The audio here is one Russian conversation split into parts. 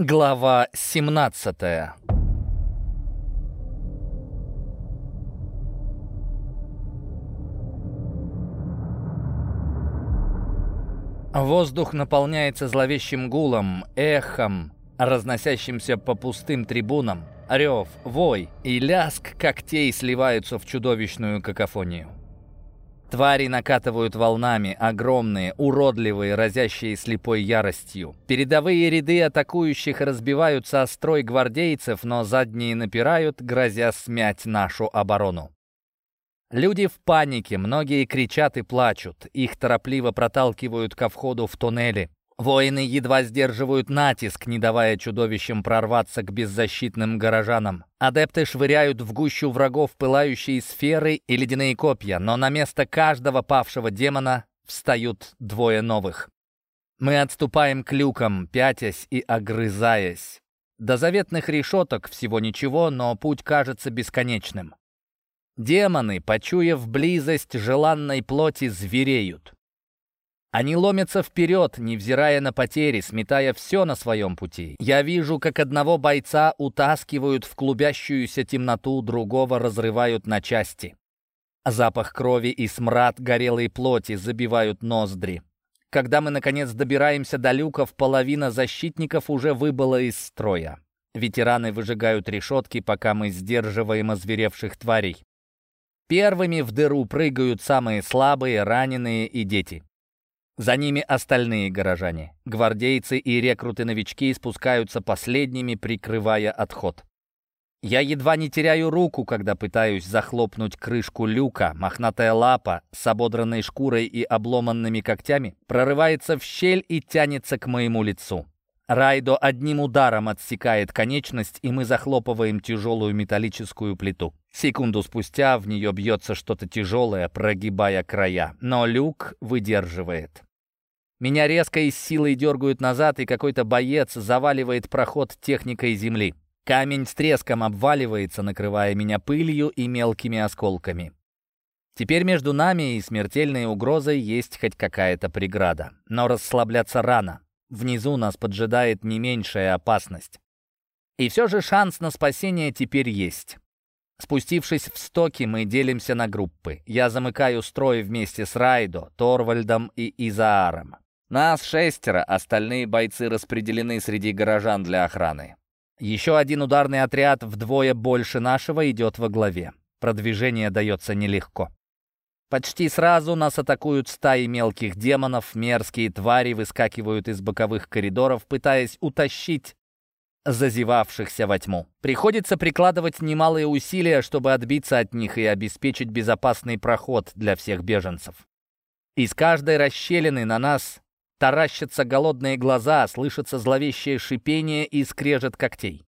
Глава 17 Воздух наполняется зловещим гулом, эхом, разносящимся по пустым трибунам. Рев, вой и ляск когтей сливаются в чудовищную какофонию. Твари накатывают волнами, огромные, уродливые, разящие слепой яростью. Передовые ряды атакующих разбиваются о строй гвардейцев, но задние напирают, грозя смять нашу оборону. Люди в панике, многие кричат и плачут. Их торопливо проталкивают ко входу в туннели. Воины едва сдерживают натиск, не давая чудовищам прорваться к беззащитным горожанам. Адепты швыряют в гущу врагов пылающие сферы и ледяные копья, но на место каждого павшего демона встают двое новых. Мы отступаем к люкам, пятясь и огрызаясь. До заветных решеток всего ничего, но путь кажется бесконечным. Демоны, почуяв близость желанной плоти, звереют. Они ломятся вперед, невзирая на потери, сметая все на своем пути. Я вижу, как одного бойца утаскивают в клубящуюся темноту, другого разрывают на части. Запах крови и смрад горелой плоти забивают ноздри. Когда мы, наконец, добираемся до люков, половина защитников уже выбыла из строя. Ветераны выжигают решетки, пока мы сдерживаем озверевших тварей. Первыми в дыру прыгают самые слабые, раненые и дети. За ними остальные горожане. Гвардейцы и рекруты-новички спускаются последними, прикрывая отход. Я едва не теряю руку, когда пытаюсь захлопнуть крышку люка. Мохнатая лапа с ободранной шкурой и обломанными когтями прорывается в щель и тянется к моему лицу. Райдо одним ударом отсекает конечность, и мы захлопываем тяжелую металлическую плиту. Секунду спустя в нее бьется что-то тяжелое, прогибая края, но люк выдерживает. Меня резко и с силой дергают назад, и какой-то боец заваливает проход техникой земли. Камень с треском обваливается, накрывая меня пылью и мелкими осколками. Теперь между нами и смертельной угрозой есть хоть какая-то преграда. Но расслабляться рано. Внизу нас поджидает не меньшая опасность. И все же шанс на спасение теперь есть. Спустившись в стоки, мы делимся на группы. Я замыкаю строй вместе с Райдо, Торвальдом и Изааром. Нас шестеро, остальные бойцы распределены среди горожан для охраны. Еще один ударный отряд вдвое больше нашего идет во главе. Продвижение дается нелегко. Почти сразу нас атакуют стаи мелких демонов, мерзкие твари выскакивают из боковых коридоров, пытаясь утащить зазевавшихся во тьму. Приходится прикладывать немалые усилия, чтобы отбиться от них и обеспечить безопасный проход для всех беженцев. Из каждой расщелины на нас Таращатся голодные глаза, слышится зловещее шипение и скрежет когтей.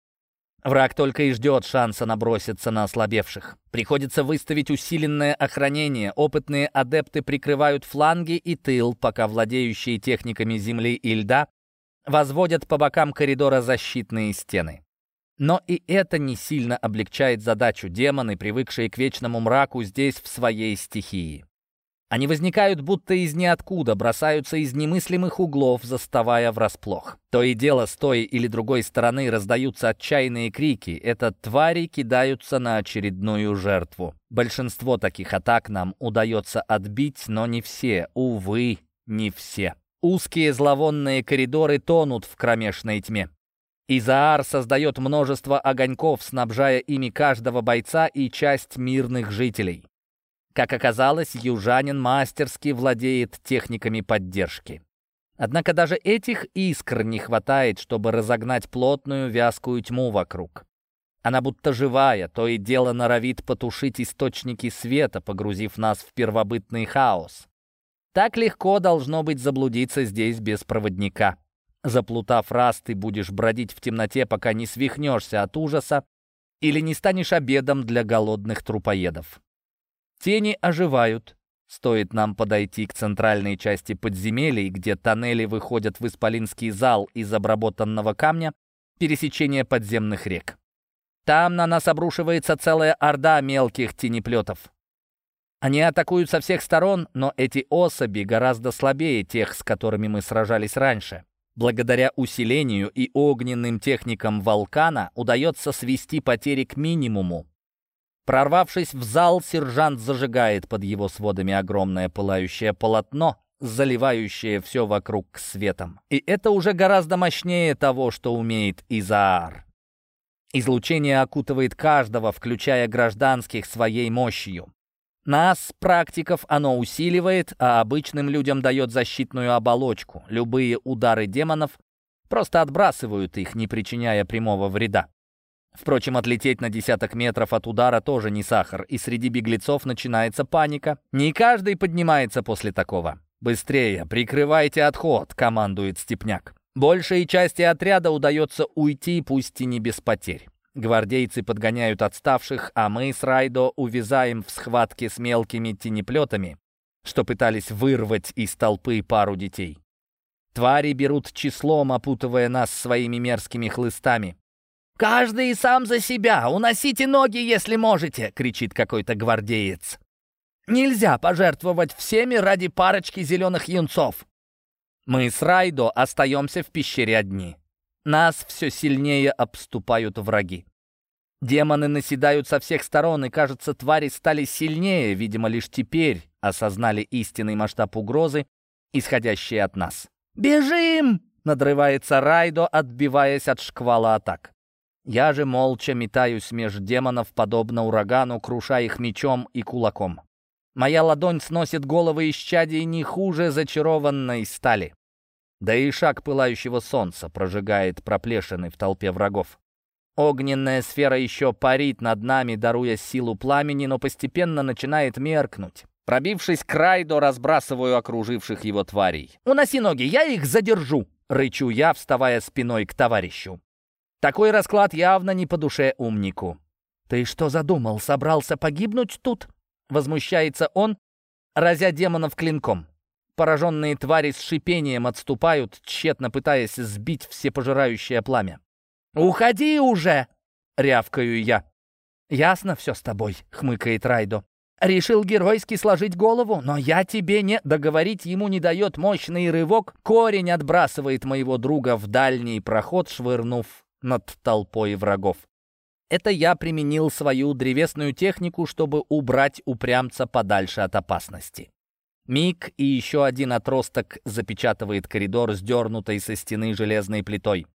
Враг только и ждет шанса наброситься на ослабевших. Приходится выставить усиленное охранение. Опытные адепты прикрывают фланги и тыл, пока владеющие техниками земли и льда возводят по бокам коридора защитные стены. Но и это не сильно облегчает задачу. Демоны, привыкшие к вечному мраку, здесь в своей стихии. Они возникают будто из ниоткуда, бросаются из немыслимых углов, заставая врасплох. То и дело с той или другой стороны раздаются отчаянные крики. Это твари кидаются на очередную жертву. Большинство таких атак нам удается отбить, но не все. Увы, не все. Узкие зловонные коридоры тонут в кромешной тьме. Изаар создает множество огоньков, снабжая ими каждого бойца и часть мирных жителей. Как оказалось, южанин мастерски владеет техниками поддержки. Однако даже этих искр не хватает, чтобы разогнать плотную вязкую тьму вокруг. Она будто живая, то и дело норовит потушить источники света, погрузив нас в первобытный хаос. Так легко должно быть заблудиться здесь без проводника. Заплутав раз, ты будешь бродить в темноте, пока не свихнешься от ужаса или не станешь обедом для голодных трупоедов. Тени оживают. Стоит нам подойти к центральной части подземелий, где тоннели выходят в исполинский зал из обработанного камня, пересечения подземных рек. Там на нас обрушивается целая орда мелких тенеплетов. Они атакуют со всех сторон, но эти особи гораздо слабее тех, с которыми мы сражались раньше. Благодаря усилению и огненным техникам Волкана удается свести потери к минимуму. Прорвавшись в зал, сержант зажигает под его сводами огромное пылающее полотно, заливающее все вокруг светом. И это уже гораздо мощнее того, что умеет Изаар. Излучение окутывает каждого, включая гражданских, своей мощью. Нас, практиков, оно усиливает, а обычным людям дает защитную оболочку. Любые удары демонов просто отбрасывают их, не причиняя прямого вреда. Впрочем, отлететь на десяток метров от удара тоже не сахар, и среди беглецов начинается паника. Не каждый поднимается после такого. «Быстрее, прикрывайте отход», — командует Степняк. Большей части отряда удается уйти, пусть и не без потерь. Гвардейцы подгоняют отставших, а мы с Райдо увязаем в схватке с мелкими тенеплетами, что пытались вырвать из толпы пару детей. Твари берут числом, опутывая нас своими мерзкими хлыстами. «Каждый сам за себя! Уносите ноги, если можете!» — кричит какой-то гвардеец. «Нельзя пожертвовать всеми ради парочки зеленых юнцов!» Мы с Райдо остаемся в пещере одни. Нас все сильнее обступают враги. Демоны наседают со всех сторон, и, кажется, твари стали сильнее, видимо, лишь теперь осознали истинный масштаб угрозы, исходящей от нас. «Бежим!» — надрывается Райдо, отбиваясь от шквала атак. Я же молча метаюсь меж демонов, подобно урагану, круша их мечом и кулаком. Моя ладонь сносит головы исчадий не хуже зачарованной стали. Да и шаг пылающего солнца прожигает проплешины в толпе врагов. Огненная сфера еще парит над нами, даруя силу пламени, но постепенно начинает меркнуть. Пробившись к Райдо, разбрасываю окруживших его тварей. «Уноси ноги, я их задержу!» — рычу я, вставая спиной к товарищу. Такой расклад явно не по душе умнику. «Ты что задумал, собрался погибнуть тут?» — возмущается он, разя демонов клинком. Пораженные твари с шипением отступают, тщетно пытаясь сбить всепожирающее пламя. «Уходи уже!» — рявкаю я. «Ясно все с тобой», — хмыкает Райдо. «Решил геройски сложить голову, но я тебе не...» Договорить ему не дает мощный рывок. Корень отбрасывает моего друга в дальний проход, швырнув над толпой врагов. Это я применил свою древесную технику, чтобы убрать упрямца подальше от опасности. Миг и еще один отросток запечатывает коридор, сдернутой со стены железной плитой.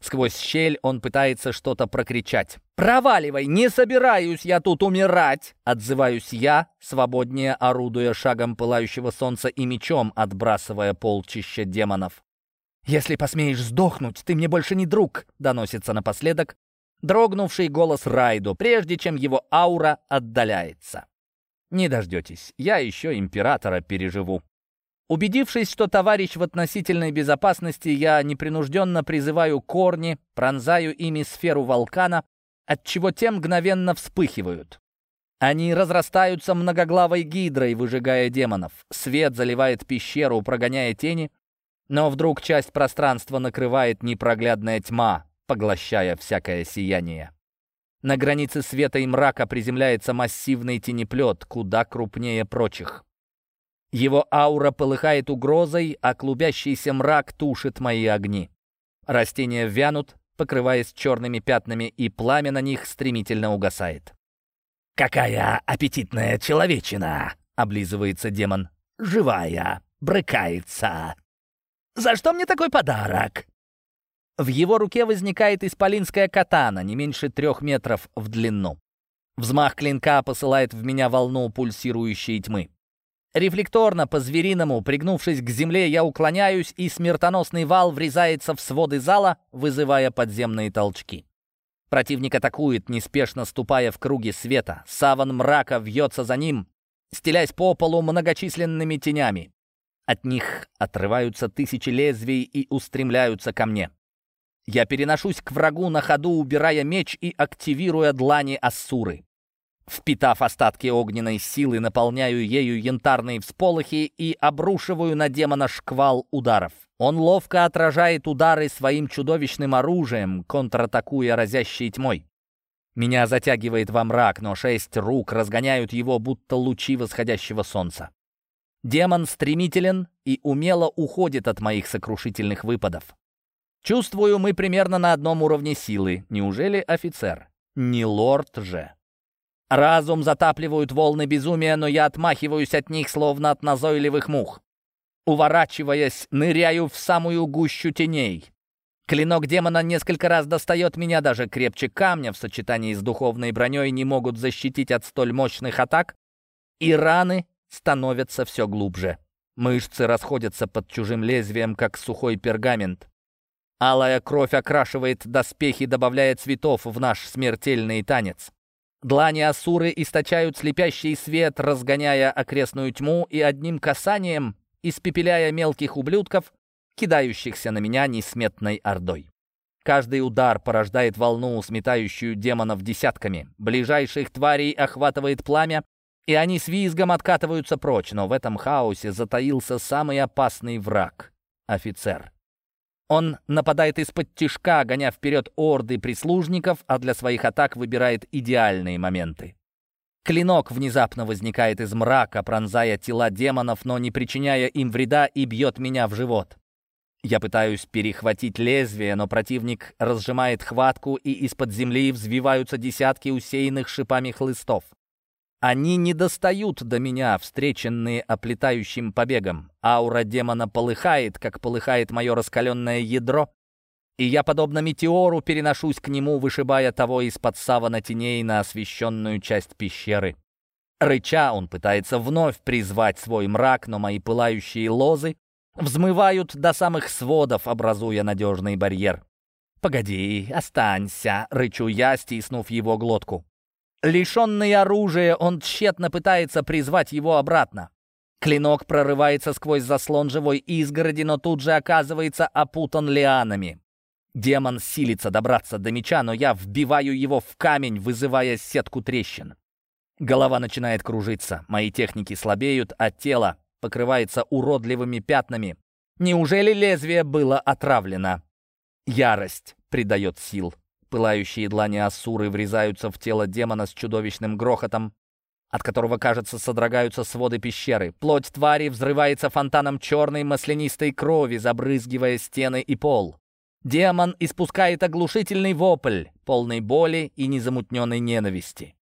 Сквозь щель он пытается что-то прокричать. «Проваливай! Не собираюсь я тут умирать!» Отзываюсь я, свободнее орудуя шагом пылающего солнца и мечом, отбрасывая полчища демонов. «Если посмеешь сдохнуть, ты мне больше не друг!» доносится напоследок дрогнувший голос Райду, прежде чем его аура отдаляется. Не дождетесь, я еще императора переживу. Убедившись, что товарищ в относительной безопасности, я непринужденно призываю корни, пронзаю ими сферу вулкана, отчего те мгновенно вспыхивают. Они разрастаются многоглавой гидрой, выжигая демонов. Свет заливает пещеру, прогоняя тени, но вдруг часть пространства накрывает непроглядная тьма, поглощая всякое сияние. На границе света и мрака приземляется массивный тенеплет, куда крупнее прочих. Его аура полыхает угрозой, а клубящийся мрак тушит мои огни. Растения вянут, покрываясь черными пятнами, и пламя на них стремительно угасает. «Какая аппетитная человечина!» — облизывается демон. «Живая, брыкается. За что мне такой подарок?» В его руке возникает исполинская катана, не меньше трех метров в длину. Взмах клинка посылает в меня волну пульсирующей тьмы. Рефлекторно, по-звериному, пригнувшись к земле, я уклоняюсь, и смертоносный вал врезается в своды зала, вызывая подземные толчки. Противник атакует, неспешно ступая в круги света. Саван мрака вьется за ним, стелясь по полу многочисленными тенями. От них отрываются тысячи лезвий и устремляются ко мне. Я переношусь к врагу на ходу, убирая меч и активируя длани Ассуры. Впитав остатки огненной силы, наполняю ею янтарные всполохи и обрушиваю на демона шквал ударов. Он ловко отражает удары своим чудовищным оружием, контратакуя разящей тьмой. Меня затягивает во мрак, но шесть рук разгоняют его, будто лучи восходящего солнца. Демон стремителен и умело уходит от моих сокрушительных выпадов. Чувствую, мы примерно на одном уровне силы. Неужели офицер? Не лорд же. Разум затапливают волны безумия, но я отмахиваюсь от них, словно от назойливых мух. Уворачиваясь, ныряю в самую гущу теней. Клинок демона несколько раз достает меня, даже крепче камня в сочетании с духовной броней не могут защитить от столь мощных атак, и раны становятся все глубже. Мышцы расходятся под чужим лезвием, как сухой пергамент. Алая кровь окрашивает доспехи, добавляя цветов в наш смертельный танец. Длани Асуры источают слепящий свет, разгоняя окрестную тьму и одним касанием, испепеляя мелких ублюдков, кидающихся на меня несметной ордой. Каждый удар порождает волну, сметающую демонов десятками. Ближайших тварей охватывает пламя, и они с визгом откатываются прочь, но в этом хаосе затаился самый опасный враг — офицер. Он нападает из-под тишка, гоня вперед орды прислужников, а для своих атак выбирает идеальные моменты. Клинок внезапно возникает из мрака, пронзая тела демонов, но не причиняя им вреда и бьет меня в живот. Я пытаюсь перехватить лезвие, но противник разжимает хватку, и из-под земли взвиваются десятки усеянных шипами хлыстов. Они не достают до меня, встреченные оплетающим побегом. Аура демона полыхает, как полыхает мое раскаленное ядро, и я, подобно метеору, переношусь к нему, вышибая того из-под савана теней на освещенную часть пещеры. Рыча он пытается вновь призвать свой мрак, но мои пылающие лозы взмывают до самых сводов, образуя надежный барьер. «Погоди, останься», — рычу я, стиснув его глотку. Лишенный оружия, он тщетно пытается призвать его обратно. Клинок прорывается сквозь заслон живой изгороди, но тут же оказывается опутан лианами. Демон силится добраться до меча, но я вбиваю его в камень, вызывая сетку трещин. Голова начинает кружиться, мои техники слабеют, а тело покрывается уродливыми пятнами. Неужели лезвие было отравлено? Ярость придает сил. Пылающие длани Ассуры врезаются в тело демона с чудовищным грохотом, от которого, кажется, содрогаются своды пещеры. Плоть твари взрывается фонтаном черной маслянистой крови, забрызгивая стены и пол. Демон испускает оглушительный вопль, полный боли и незамутненной ненависти.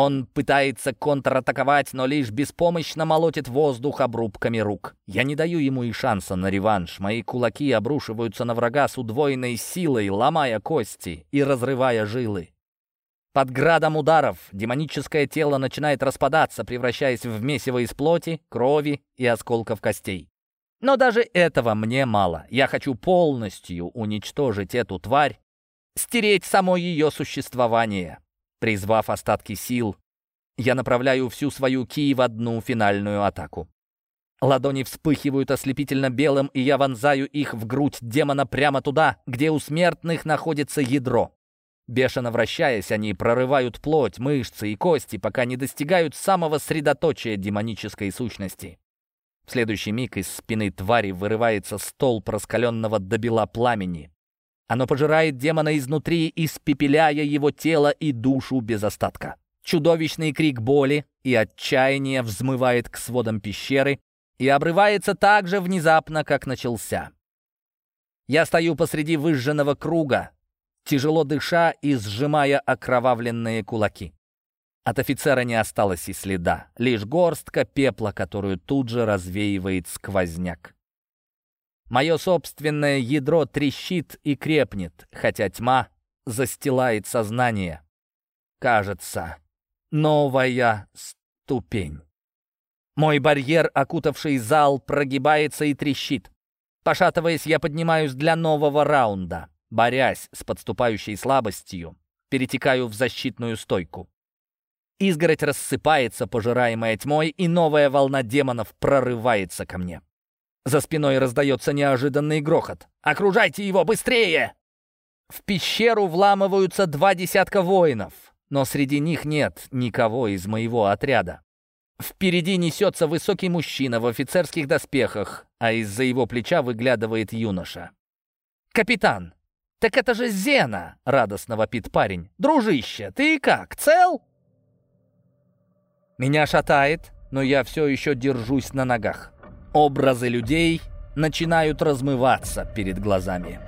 Он пытается контратаковать, но лишь беспомощно молотит воздух обрубками рук. Я не даю ему и шанса на реванш. Мои кулаки обрушиваются на врага с удвоенной силой, ломая кости и разрывая жилы. Под градом ударов демоническое тело начинает распадаться, превращаясь в месиво из плоти, крови и осколков костей. Но даже этого мне мало. Я хочу полностью уничтожить эту тварь, стереть само ее существование. Призвав остатки сил, я направляю всю свою ки в одну финальную атаку. Ладони вспыхивают ослепительно белым, и я вонзаю их в грудь демона прямо туда, где у смертных находится ядро. Бешено вращаясь, они прорывают плоть, мышцы и кости, пока не достигают самого средоточия демонической сущности. В следующий миг из спины твари вырывается столб раскаленного до бела пламени. Оно пожирает демона изнутри, испепеляя его тело и душу без остатка. Чудовищный крик боли и отчаяния взмывает к сводам пещеры и обрывается так же внезапно, как начался. Я стою посреди выжженного круга, тяжело дыша и сжимая окровавленные кулаки. От офицера не осталось и следа, лишь горстка пепла, которую тут же развеивает сквозняк. Мое собственное ядро трещит и крепнет, хотя тьма застилает сознание. Кажется, новая ступень. Мой барьер, окутавший зал, прогибается и трещит. Пошатываясь, я поднимаюсь для нового раунда. Борясь с подступающей слабостью, перетекаю в защитную стойку. Изгородь рассыпается, пожираемая тьмой, и новая волна демонов прорывается ко мне. За спиной раздается неожиданный грохот. «Окружайте его быстрее!» В пещеру вламываются два десятка воинов, но среди них нет никого из моего отряда. Впереди несется высокий мужчина в офицерских доспехах, а из-за его плеча выглядывает юноша. «Капитан! Так это же Зена!» — радостно вопит парень. «Дружище, ты как, цел?» Меня шатает, но я все еще держусь на ногах. Образы людей начинают размываться перед глазами.